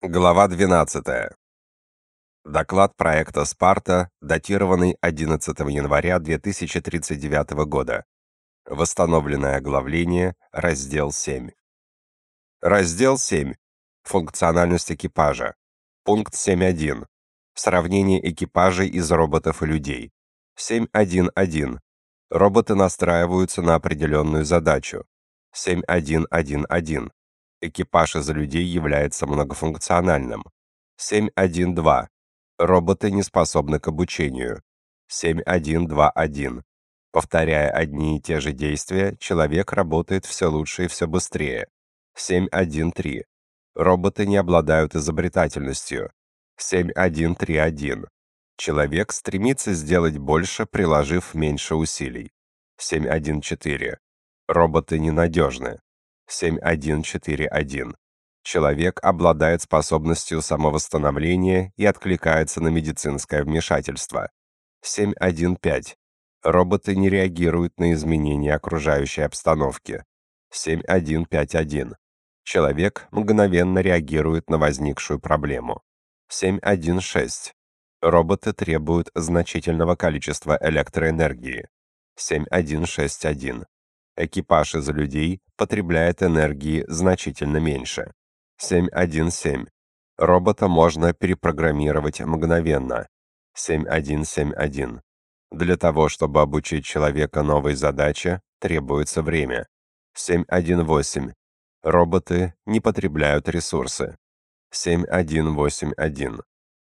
Глава 12. Доклад проекта «Спарта», датированный 11 января 2039 года. Восстановленное оглавление, раздел 7. Раздел 7. Функциональность экипажа. Пункт 7.1. Сравнение экипажей из роботов и людей. 7.1.1. Роботы настраиваются на определенную задачу. 7.1.1.1. Экипаж из людей является многофункциональным. 7.1.2. Роботы не способны к обучению. 7.1.2.1. Повторяя одни и те же действия, человек работает все лучше и все быстрее. 7.1.3. Роботы не обладают изобретательностью. 7.1.3.1. Человек стремится сделать больше, приложив меньше усилий. 7.1.4. Роботы ненадежны. 7141. Человек обладает способностью самовосстановления и откликается на медицинское вмешательство. 715. Роботы не реагируют на изменения окружающей обстановки. 7151. Человек мгновенно реагирует на возникшую проблему. 716. Роботы требуют значительного количества электроэнергии. 7161 экипаж из людей потребляет энергии значительно меньше. 7.1.7. Робота можно перепрограммировать мгновенно. 7.1.7.1. Для того, чтобы обучить человека новой задаче, требуется время. 7.1.8. Роботы не потребляют ресурсы. 7.1.8.1.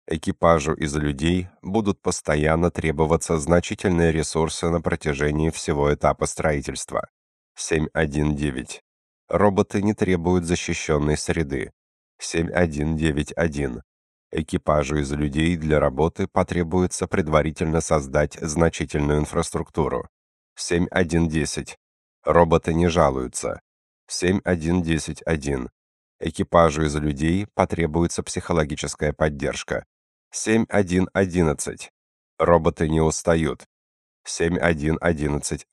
Экипажу из людей будут постоянно требоваться значительные ресурсы на протяжении всего этапа строительства. 719. Роботы не требуют защищенной среды. 7191. Экипажу из людей для работы потребуется предварительно создать значительную инфраструктуру. 7110. Роботы не жалуются. 71101. Экипажу из людей потребуется психологическая поддержка. 7111. Роботы не устают. 71111.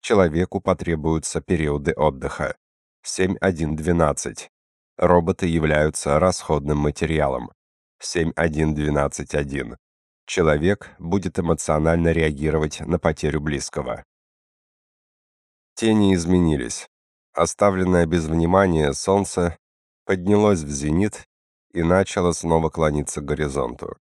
Человеку потребуются периоды отдыха. 7.1.12. Роботы являются расходным материалом. 7.1.12.1. Человек будет эмоционально реагировать на потерю близкого. Тени изменились. Оставленное без внимания солнце поднялось в зенит и начало снова клониться к горизонту.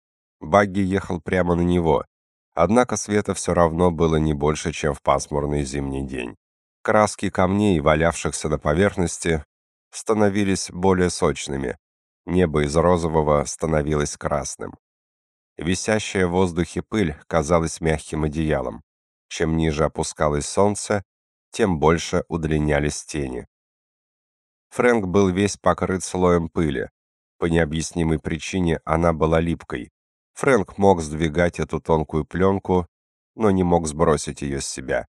Багги ехал прямо на него, Однако света все равно было не больше, чем в пасмурный зимний день. Краски камней, валявшихся на поверхности, становились более сочными. Небо из розового становилось красным. Висящая в воздухе пыль казалась мягким одеялом. Чем ниже опускалось солнце, тем больше удлинялись тени. Фрэнк был весь покрыт слоем пыли. По необъяснимой причине она была липкой. Фрэнк мог сдвигать эту тонкую пленку, но не мог сбросить ее с себя.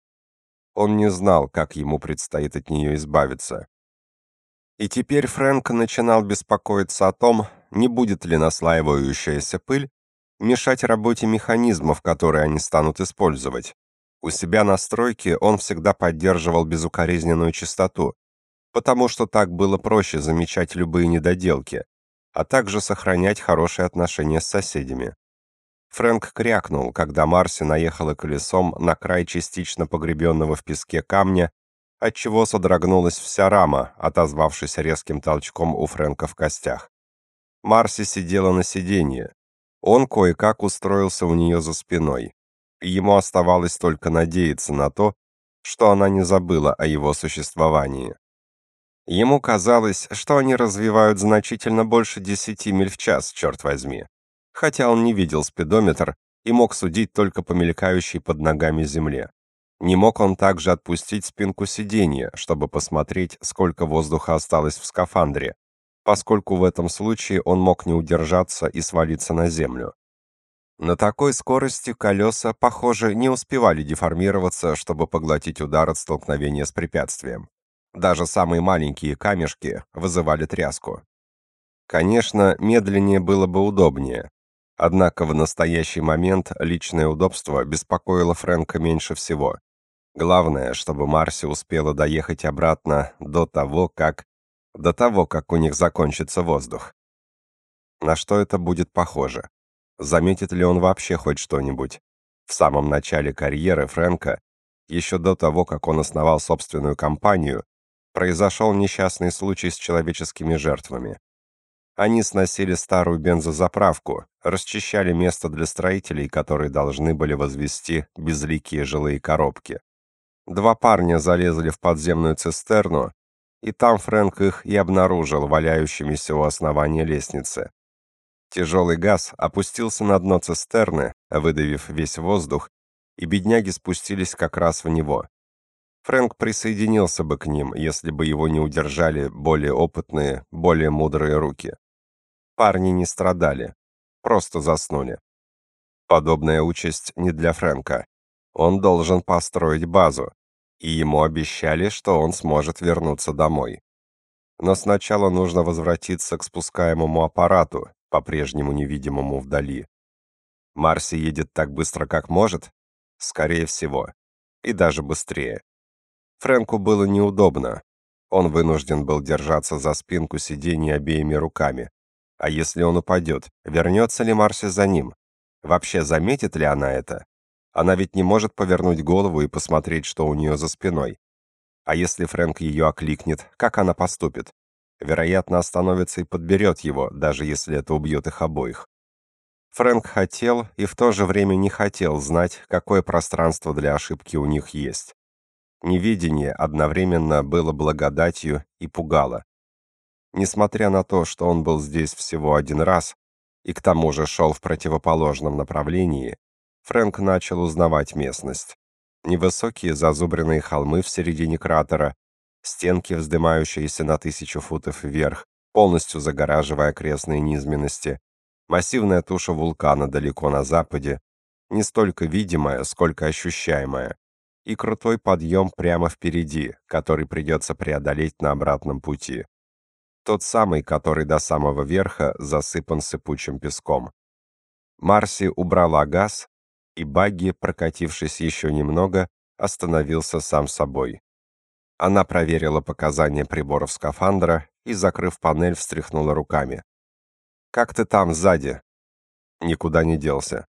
Он не знал, как ему предстоит от нее избавиться. И теперь Фрэнк начинал беспокоиться о том, не будет ли наслаивающаяся пыль мешать работе механизмов, которые они станут использовать. У себя на стройке он всегда поддерживал безукоризненную чистоту, потому что так было проще замечать любые недоделки, а также сохранять хорошие отношения с соседями. Фрэнк крякнул, когда Марси наехала колесом на край частично погребенного в песке камня, отчего содрогнулась вся рама, отозвавшись резким толчком у Фрэнка в костях. Марси сидела на сиденье. Он кое-как устроился у нее за спиной. Ему оставалось только надеяться на то, что она не забыла о его существовании. Ему казалось, что они развивают значительно больше 10 миль в час, черт возьми. Хотя он не видел спидометр и мог судить только по мелькающей под ногами земле. Не мог он также отпустить спинку сиденья, чтобы посмотреть, сколько воздуха осталось в скафандре, поскольку в этом случае он мог не удержаться и свалиться на землю. На такой скорости колеса, похоже, не успевали деформироваться, чтобы поглотить удар от столкновения с препятствием. Даже самые маленькие камешки вызывали тряску. Конечно, медленнее было бы удобнее. Однако в настоящий момент личное удобство беспокоило Фрэнка меньше всего. Главное, чтобы Марси успела доехать обратно до того, как до того, как у них закончится воздух. На что это будет похоже? Заметит ли он вообще хоть что-нибудь? В самом начале карьеры Фрэнка, еще до того, как он основал собственную компанию, произошел несчастный случай с человеческими жертвами. Они сносили старую бензозаправку, расчищали место для строителей, которые должны были возвести безликие жилые коробки. Два парня залезли в подземную цистерну, и там Фрэнк их и обнаружил валяющимися у основания лестницы. Тяжелый газ опустился на дно цистерны, выдавив весь воздух, и бедняги спустились как раз в него. Фрэнк присоединился бы к ним, если бы его не удержали более опытные, более мудрые руки. Парни не страдали, просто заснули. Подобная участь не для Фрэнка. Он должен построить базу, и ему обещали, что он сможет вернуться домой. Но сначала нужно возвратиться к спускаемому аппарату, по-прежнему невидимому вдали. Марси едет так быстро, как может? Скорее всего. И даже быстрее. Фрэнку было неудобно. Он вынужден был держаться за спинку сиденья обеими руками. А если он упадет, вернется ли Марси за ним? Вообще заметит ли она это? Она ведь не может повернуть голову и посмотреть, что у нее за спиной. А если Фрэнк ее окликнет, как она поступит? вероятно, остановится и подберет его, даже если это убьет их обоих. Фрэнк хотел и в то же время не хотел знать, какое пространство для ошибки у них есть. Невидение одновременно было благодатью и пугало. Несмотря на то, что он был здесь всего один раз и к тому же шел в противоположном направлении, Фрэнк начал узнавать местность. Невысокие зазубренные холмы в середине кратера, стенки, вздымающиеся на тысячу футов вверх, полностью загораживая окрестные низменности, массивная туша вулкана далеко на западе, не столько видимая, сколько ощущаемая, и крутой подъем прямо впереди, который придется преодолеть на обратном пути. Тот самый, который до самого верха засыпан сыпучим песком. Марси убрала газ, и багги, прокатившись еще немного, остановился сам собой. Она проверила показания приборов скафандра и, закрыв панель, встряхнула руками. «Как ты там, сзади?» Никуда не делся.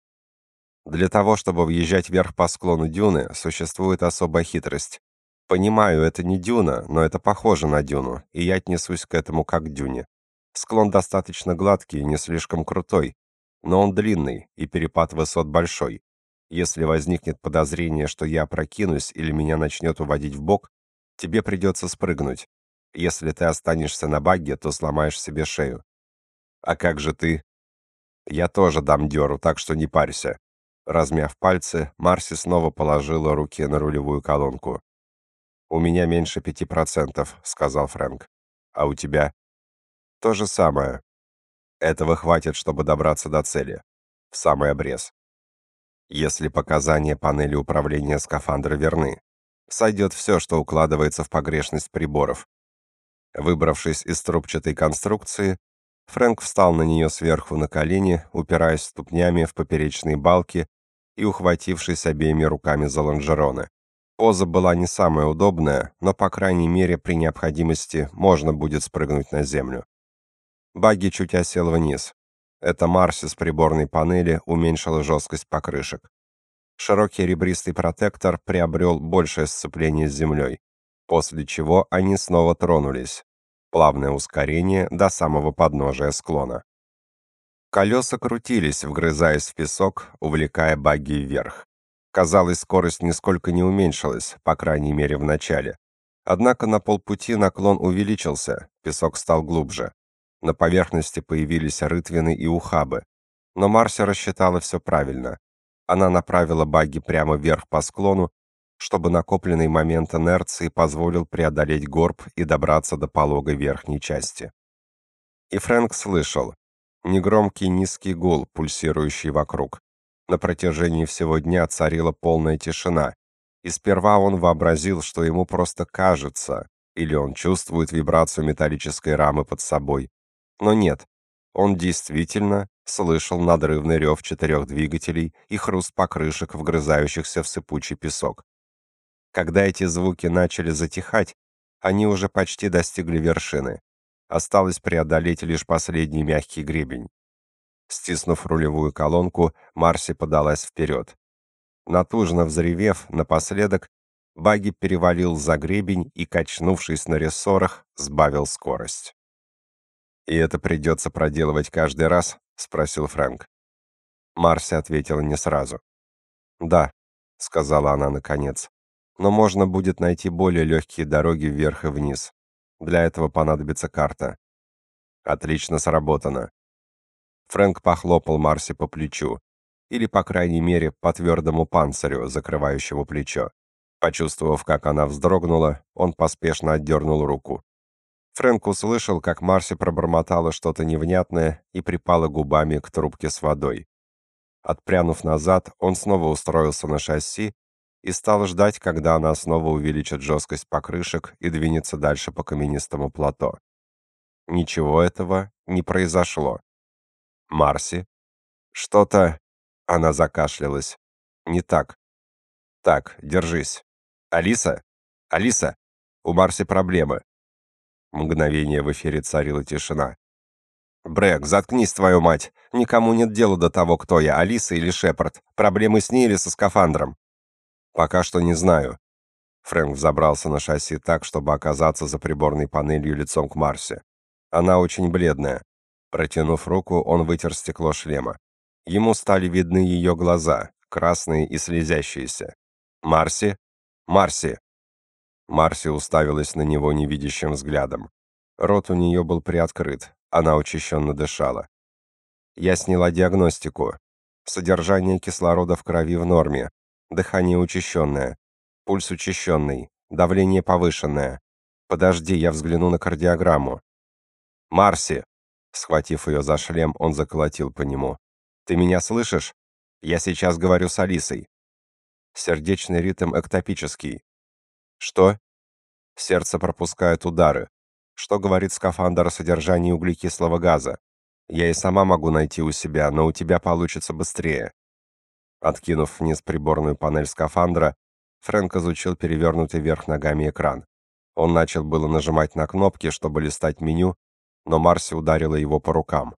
Для того, чтобы въезжать вверх по склону дюны, существует особая хитрость. Понимаю, это не дюна, но это похоже на дюну, и я отнесусь к этому как к дюне. Склон достаточно гладкий и не слишком крутой, но он длинный, и перепад высот большой. Если возникнет подозрение, что я опрокинусь или меня начнет уводить в бок, Тебе придется спрыгнуть. Если ты останешься на багге, то сломаешь себе шею. А как же ты? Я тоже дам дёру, так что не парься. Размяв пальцы, Марси снова положила руки на рулевую колонку. «У меня меньше пяти процентов», — сказал Фрэнк. «А у тебя?» «То же самое. Этого хватит, чтобы добраться до цели. В самый обрез. Если показания панели управления скафандра верны, сойдет все, что укладывается в погрешность приборов. Выбравшись из трубчатой конструкции, Фрэнк встал на нее сверху на колени, упираясь ступнями в поперечные балки и ухватившись обеими руками за лонжероны. Поза была не самая удобная, но, по крайней мере, при необходимости можно будет спрыгнуть на землю. Багги чуть осел вниз. Это Марси с приборной панели уменьшила жесткость покрышек. Широкий ребристый протектор приобрел большее сцепление с землей, после чего они снова тронулись. Плавное ускорение до самого подножия склона. Колеса крутились, вгрызаясь в песок, увлекая багги вверх. Казалось, скорость нисколько не уменьшилась, по крайней мере в начале. Однако на полпути наклон увеличился, песок стал глубже. На поверхности появились рытвины и ухабы. Но Марси рассчитала все правильно. Она направила багги прямо вверх по склону, чтобы накопленный момент инерции позволил преодолеть горб и добраться до пологой верхней части. И Фрэнк слышал негромкий низкий гул, пульсирующий вокруг. На протяжении всего дня царила полная тишина, и сперва он вообразил, что ему просто кажется, или он чувствует вибрацию металлической рамы под собой. Но нет, он действительно слышал надрывный рев четырех двигателей и хруст покрышек, вгрызающихся в сыпучий песок. Когда эти звуки начали затихать, они уже почти достигли вершины. Осталось преодолеть лишь последний мягкий гребень. Стиснув рулевую колонку, Марси подалась вперед. Натужно взревев, напоследок, Баги перевалил за гребень и, качнувшись на рессорах, сбавил скорость. «И это придется проделывать каждый раз?» — спросил Фрэнк. Марси ответила не сразу. «Да», — сказала она наконец, — «но можно будет найти более легкие дороги вверх и вниз. Для этого понадобится карта». «Отлично сработано». Фрэнк похлопал Марси по плечу, или, по крайней мере, по твердому панцирю, закрывающему плечо. Почувствовав, как она вздрогнула, он поспешно отдернул руку. Фрэнк услышал, как Марси пробормотала что-то невнятное и припала губами к трубке с водой. Отпрянув назад, он снова устроился на шасси и стал ждать, когда она снова увеличит жесткость покрышек и двинется дальше по каменистому плато. Ничего этого не произошло. Марси? Что-то... Она закашлялась. Не так. Так, держись. Алиса? Алиса? У Марси проблемы. Мгновение в эфире царила тишина. «Брэк, заткнись, твою мать! Никому нет дела до того, кто я, Алиса или Шепард. Проблемы с ней или со скафандром?» «Пока что не знаю». Фрэнк взобрался на шасси так, чтобы оказаться за приборной панелью лицом к Марсе. Она очень бледная. Протянув руку, он вытер стекло шлема. Ему стали видны ее глаза, красные и слезящиеся. «Марси? Марси!» Марси уставилась на него невидящим взглядом. Рот у нее был приоткрыт, она учащенно дышала. Я сняла диагностику. Содержание кислорода в крови в норме. Дыхание учащенное. Пульс учащенный. Давление повышенное. Подожди, я взгляну на кардиограмму. Марси! Схватив ее за шлем, он заколотил по нему. Ты меня слышишь? Я сейчас говорю с Алисой. Сердечный ритм эктопический. Что? Сердце пропускает удары. Что говорит скафандр о содержании углекислого газа? Я и сама могу найти у себя, но у тебя получится быстрее. Откинув вниз приборную панель скафандра, Фрэнк изучил перевернутый вверх ногами экран. Он начал было нажимать на кнопки, чтобы листать меню, но Марси ударила его по рукам.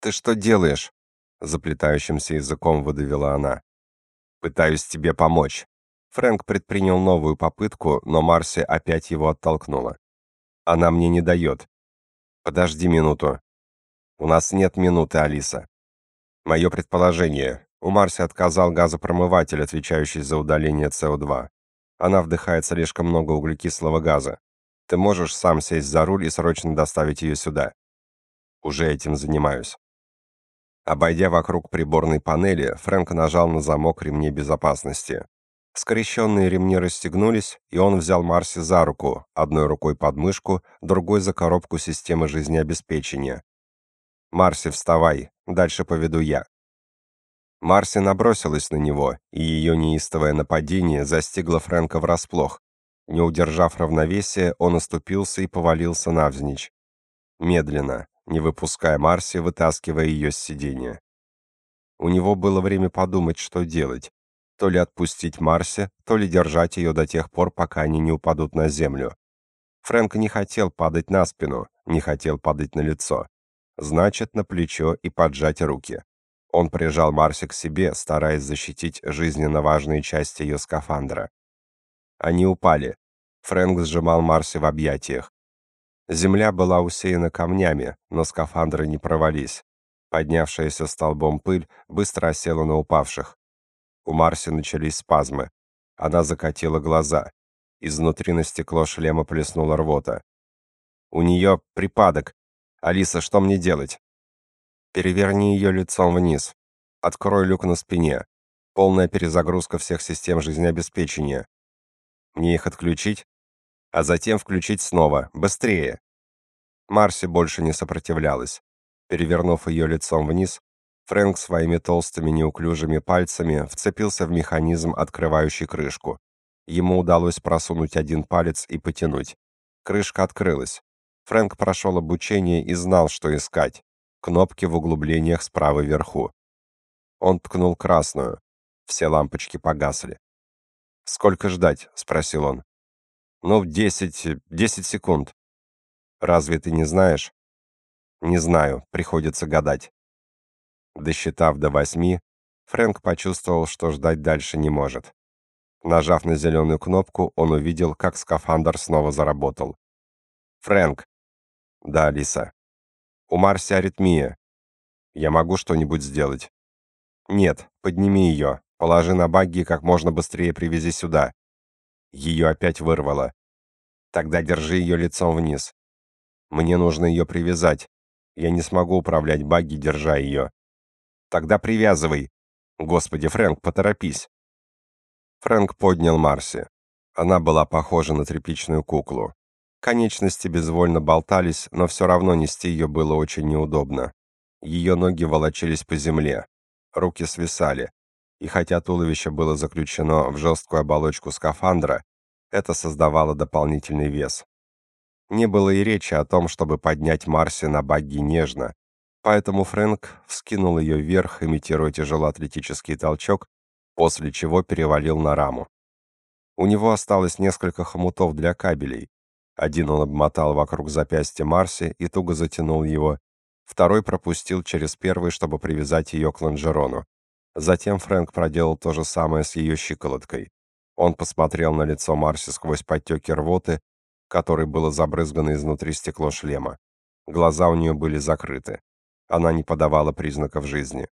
«Ты что делаешь?» — заплетающимся языком выдавила она. «Пытаюсь тебе помочь». Фрэнк предпринял новую попытку, но Марси опять его оттолкнула. Она мне не дает. Подожди минуту. У нас нет минуты, Алиса. Мое предположение. У Марси отказал газопромыватель, отвечающий за удаление СО2. Она вдыхает слишком много углекислого газа. Ты можешь сам сесть за руль и срочно доставить ее сюда. Уже этим занимаюсь. Обойдя вокруг приборной панели, Фрэнк нажал на замок ремней безопасности. Скрещенные ремни расстегнулись, и он взял Марси за руку, одной рукой под мышку, другой за коробку системы жизнеобеспечения. «Марси, вставай, дальше поведу я». Марси набросилась на него, и ее неистовое нападение застигло Фрэнка врасплох. Не удержав равновесия, он оступился и повалился навзничь. Медленно, не выпуская Марси, вытаскивая ее с сиденья. У него было время подумать, что делать то ли отпустить Марси, то ли держать ее до тех пор, пока они не упадут на землю. Фрэнк не хотел падать на спину, не хотел падать на лицо. Значит, на плечо и поджать руки. Он прижал Марси к себе, стараясь защитить жизненно важные части ее скафандра. Они упали. Фрэнк сжимал Марси в объятиях. Земля была усеяна камнями, но скафандры не провались. Поднявшаяся столбом пыль быстро осела на упавших. У Марси начались спазмы. Она закатила глаза. Изнутри на стекло шлема плеснула рвота. «У нее припадок. Алиса, что мне делать?» «Переверни ее лицом вниз. Открой люк на спине. Полная перезагрузка всех систем жизнеобеспечения. Мне их отключить? А затем включить снова. Быстрее!» Марси больше не сопротивлялась. Перевернув ее лицом вниз, Фрэнк своими толстыми неуклюжими пальцами вцепился в механизм, открывающий крышку. Ему удалось просунуть один палец и потянуть. Крышка открылась. Фрэнк прошел обучение и знал, что искать. Кнопки в углублениях справа вверху. Он ткнул красную. Все лампочки погасли. «Сколько ждать?» — спросил он. «Ну, десять... десять секунд». «Разве ты не знаешь?» «Не знаю. Приходится гадать». Досчитав до восьми, Фрэнк почувствовал, что ждать дальше не может. Нажав на зеленую кнопку, он увидел, как скафандр снова заработал. «Фрэнк!» «Да, Алиса». «У Марси аритмия. Я могу что-нибудь сделать?» «Нет, подними ее, положи на багги как можно быстрее привези сюда». Ее опять вырвало. «Тогда держи ее лицом вниз. Мне нужно ее привязать. Я не смогу управлять багги, держа ее». «Тогда привязывай», Господи, Фрэнк, поторопись. Фрэнк поднял Марси. Она была похожа на тряпичную куклу. Конечности безвольно болтались, но все равно нести ее было очень неудобно. Ее ноги волочились по земле, руки свисали, и хотя туловище было заключено в жесткую оболочку скафандра, это создавало дополнительный вес. Не было и речи о том, чтобы поднять Марси на багги нежно, Поэтому Фрэнк вскинул ее вверх, имитируя тяжелоатлетический толчок, после чего перевалил на раму. У него осталось несколько хомутов для кабелей. Один он обмотал вокруг запястья Марси и туго затянул его, второй пропустил через первый, чтобы привязать ее к лонжерону. Затем Фрэнк проделал то же самое с ее щиколоткой. Он посмотрел на лицо Марси сквозь подтеки рвоты, которой было забрызгано изнутри стекло шлема. Глаза у нее были закрыты. Она не подавала признаков жизни.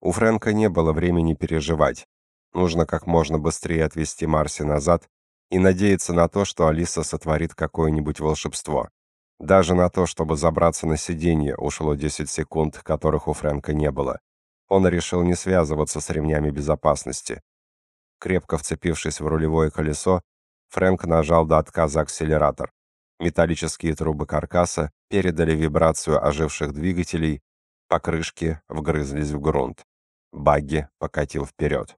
У Фрэнка не было времени переживать. Нужно как можно быстрее отвезти Марси назад и надеяться на то, что Алиса сотворит какое-нибудь волшебство. Даже на то, чтобы забраться на сиденье, ушло 10 секунд, которых у Фрэнка не было. Он решил не связываться с ремнями безопасности. Крепко вцепившись в рулевое колесо, Фрэнк нажал до отказа акселератор. Металлические трубы каркаса передали вибрацию оживших двигателей, покрышки вгрызлись в грунт. Багги покатил вперед.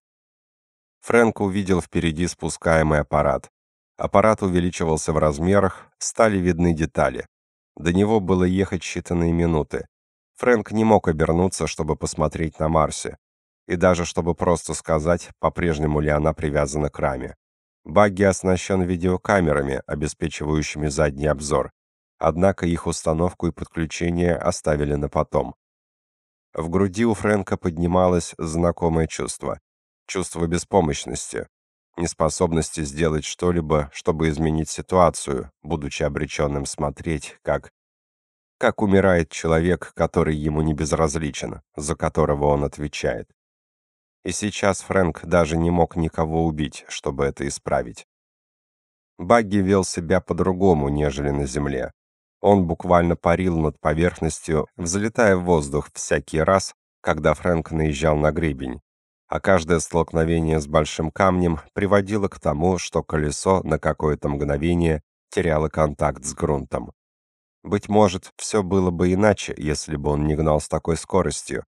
Фрэнк увидел впереди спускаемый аппарат. Аппарат увеличивался в размерах, стали видны детали. До него было ехать считанные минуты. Фрэнк не мог обернуться, чтобы посмотреть на Марсе, и даже чтобы просто сказать, по-прежнему ли она привязана к раме. Багги оснащен видеокамерами, обеспечивающими задний обзор. Однако их установку и подключение оставили на потом. В груди у Фрэнка поднималось знакомое чувство. Чувство беспомощности, неспособности сделать что-либо, чтобы изменить ситуацию, будучи обреченным смотреть, как как умирает человек, который ему не безразличен, за которого он отвечает. И сейчас Фрэнк даже не мог никого убить, чтобы это исправить. Багги вел себя по-другому, нежели на земле. Он буквально парил над поверхностью, взлетая в воздух всякий раз, когда Фрэнк наезжал на гребень. А каждое столкновение с большим камнем приводило к тому, что колесо на какое-то мгновение теряло контакт с грунтом. Быть может, все было бы иначе, если бы он не гнал с такой скоростью,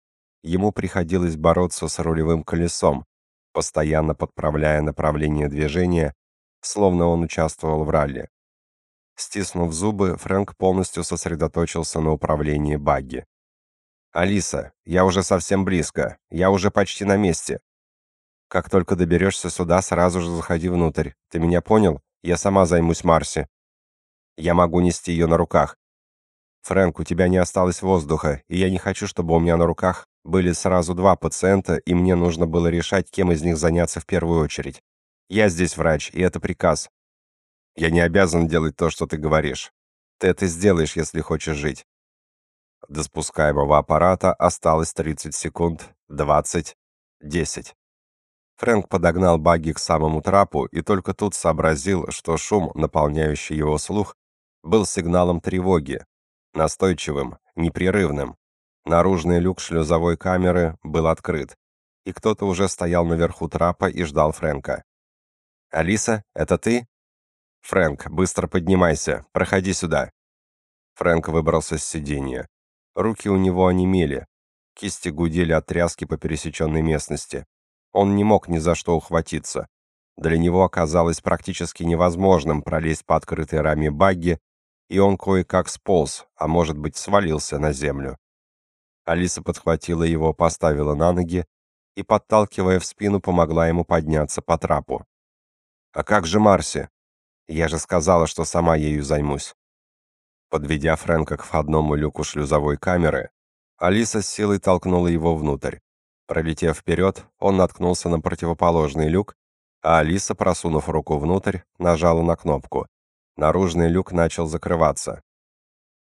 ему приходилось бороться с рулевым колесом, постоянно подправляя направление движения, словно он участвовал в ралли. Стиснув зубы, Фрэнк полностью сосредоточился на управлении багги. «Алиса, я уже совсем близко. Я уже почти на месте. Как только доберешься сюда, сразу же заходи внутрь. Ты меня понял? Я сама займусь Марси. Я могу нести ее на руках. Фрэнк, у тебя не осталось воздуха, и я не хочу, чтобы у меня на руках были сразу два пациента, и мне нужно было решать, кем из них заняться в первую очередь. Я здесь врач, и это приказ. Я не обязан делать то, что ты говоришь. Ты это сделаешь, если хочешь жить. До спускаемого аппарата осталось 30 секунд, 20, 10. Фрэнк подогнал багги к самому трапу и только тут сообразил, что шум, наполняющий его слух, был сигналом тревоги, настойчивым, непрерывным. Наружный люк шлюзовой камеры был открыт, и кто-то уже стоял наверху трапа и ждал Фрэнка. «Алиса, это ты?» «Фрэнк, быстро поднимайся, проходи сюда». Фрэнк выбрался с сиденья. Руки у него онемели, кисти гудели от тряски по пересеченной местности. Он не мог ни за что ухватиться. Для него оказалось практически невозможным пролезть по открытой раме багги и он кое-как сполз, а может быть, свалился на землю. Алиса подхватила его, поставила на ноги и, подталкивая в спину, помогла ему подняться по трапу. «А как же Марси? Я же сказала, что сама ею займусь». Подведя Фрэнка к входному люку шлюзовой камеры, Алиса с силой толкнула его внутрь. Пролетев вперед, он наткнулся на противоположный люк, а Алиса, просунув руку внутрь, нажала на кнопку. Наружный люк начал закрываться.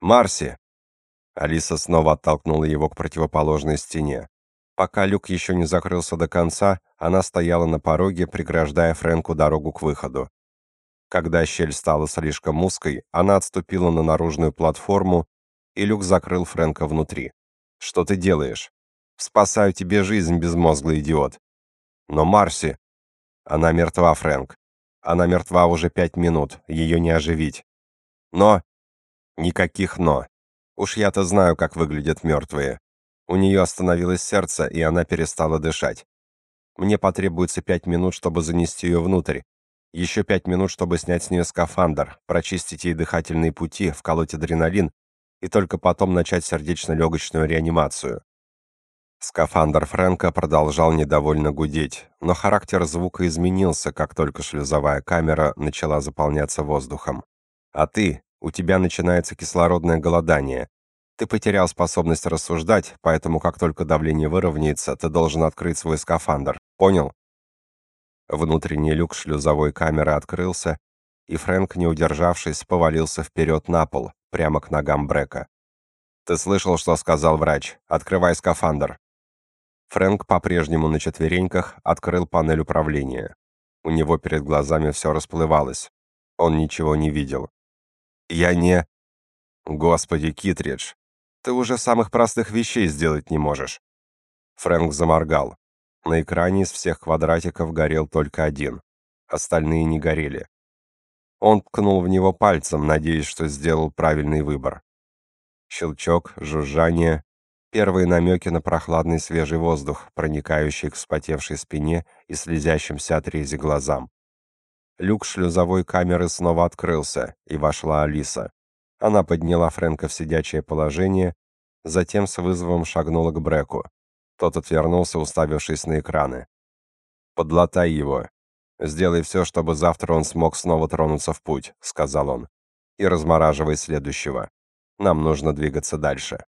«Марси!» Алиса снова оттолкнула его к противоположной стене. Пока люк еще не закрылся до конца, она стояла на пороге, преграждая Фрэнку дорогу к выходу. Когда щель стала слишком узкой, она отступила на наружную платформу, и люк закрыл Фрэнка внутри. «Что ты делаешь?» «Спасаю тебе жизнь, безмозглый идиот». «Но Марси...» «Она мертва, Фрэнк. Она мертва уже пять минут, ее не оживить». «Но...» «Никаких «но». Уж я-то знаю, как выглядят мертвые. У нее остановилось сердце, и она перестала дышать. Мне потребуется пять минут, чтобы занести ее внутрь. Еще пять минут, чтобы снять с нее скафандр, прочистить ей дыхательные пути, вколоть адреналин и только потом начать сердечно-легочную реанимацию. Скафандр Фрэнка продолжал недовольно гудеть, но характер звука изменился, как только шлюзовая камера начала заполняться воздухом. А ты, у тебя начинается кислородное голодание. Ты потерял способность рассуждать, поэтому как только давление выровняется, ты должен открыть свой скафандр. Понял? Внутренний люк шлюзовой камеры открылся, и Фрэнк, не удержавшись, повалился вперед на пол, прямо к ногам Брека. «Ты слышал, что сказал врач? Открывай скафандр!» Фрэнк по-прежнему на четвереньках открыл панель управления. У него перед глазами все расплывалось. Он ничего не видел. «Я не...» «Господи, Китридж, ты уже самых простых вещей сделать не можешь!» Фрэнк заморгал. На экране из всех квадратиков горел только один. Остальные не горели. Он ткнул в него пальцем, надеясь, что сделал правильный выбор. Щелчок, жужжание, первые намеки на прохладный свежий воздух, проникающий к вспотевшей спине и слезящимся от рези глазам. Люк шлюзовой камеры снова открылся, и вошла Алиса. Она подняла Фрэнка в сидячее положение, затем с вызовом шагнула к Бреку. Тот отвернулся, уставившись на экраны. «Подлатай его. Сделай все, чтобы завтра он смог снова тронуться в путь», — сказал он. «И размораживай следующего. Нам нужно двигаться дальше».